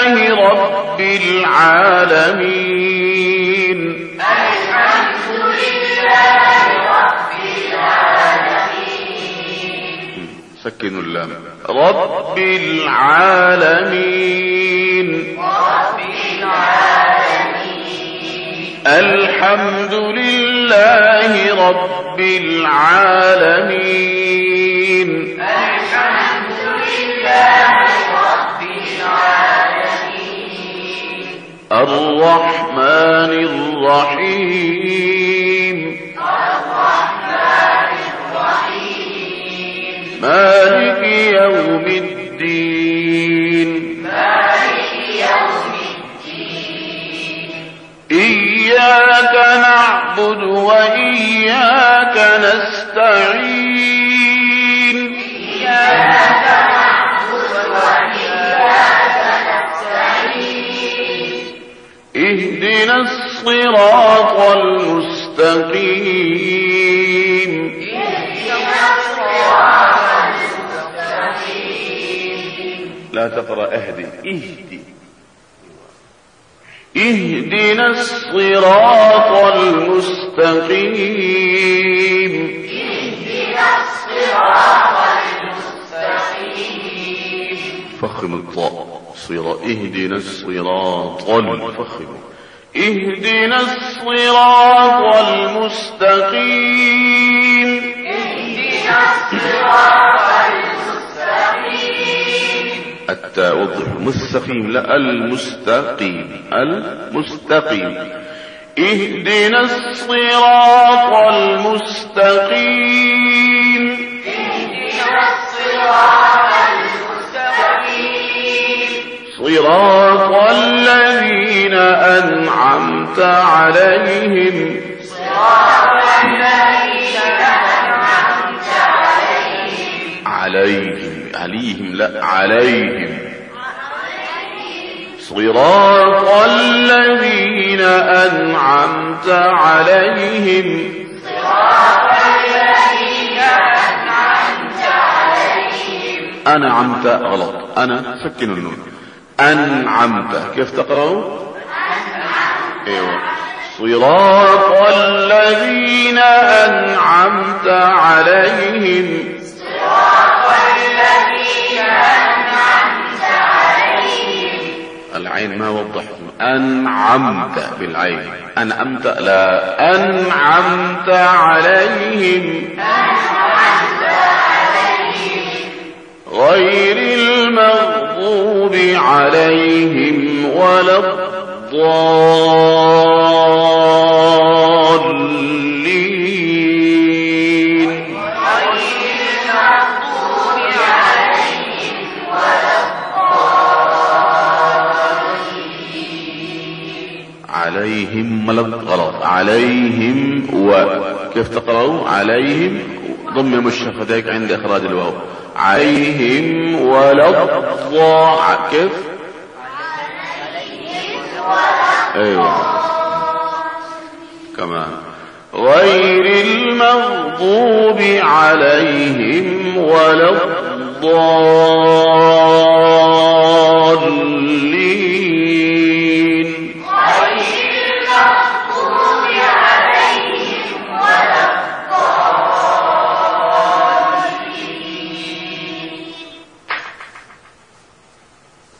رب العالمين الحمد لله رب العالمين. سكنوا اللام. رب العالمين رب العالمين. الحمد لله رب العالمين. الحمد لله رب العالمين. الرحمن الرحيم. الرحمن الرحيم مالك يوم الدين مالك يوم الدين. إياك نعبد وإياك نستعين. اهدنا الصراط المستقيم. لا تقرأ اهدي اهدي. اهدنا الصراط المستقيم. اهدنا الصراط المستقيم فخم الطاء صراط اهدنا الصراط الفخم اهدنا الصراط المستقيم. اهدنا الصراط المستقيم التاء وضح مستقيم لا المستقيم المستقيم اهدنا الصراط المستقيم. اهدنا الصراط المستقيم. صراط الذين أنعمت عليهم. عليهم عليهم لا عليهم. صراط الذين أنعمت عليهم. صراط الذين أنعمت عليهم أنعمت غلط. أنا سكن النون. أنعمت كيف أيوة صراط الذين أنعمت عليهم. صراط الذين أنعمت عليهم العين ما وضحت أنعمت بالعين. أنعمت لا. أنعمت عليهم أنعمت عليهم. غير المغضوب عليهم ولا الضالين. المغضوب عليهم ولا غلط. عليهم و. كيف تقرأوا؟ عليهم. ضم الشفتيك عند إخراج الواو. عليهم الضاع كيف؟ أيوه. كمان غير المغضوب عليهم ولا الضالين.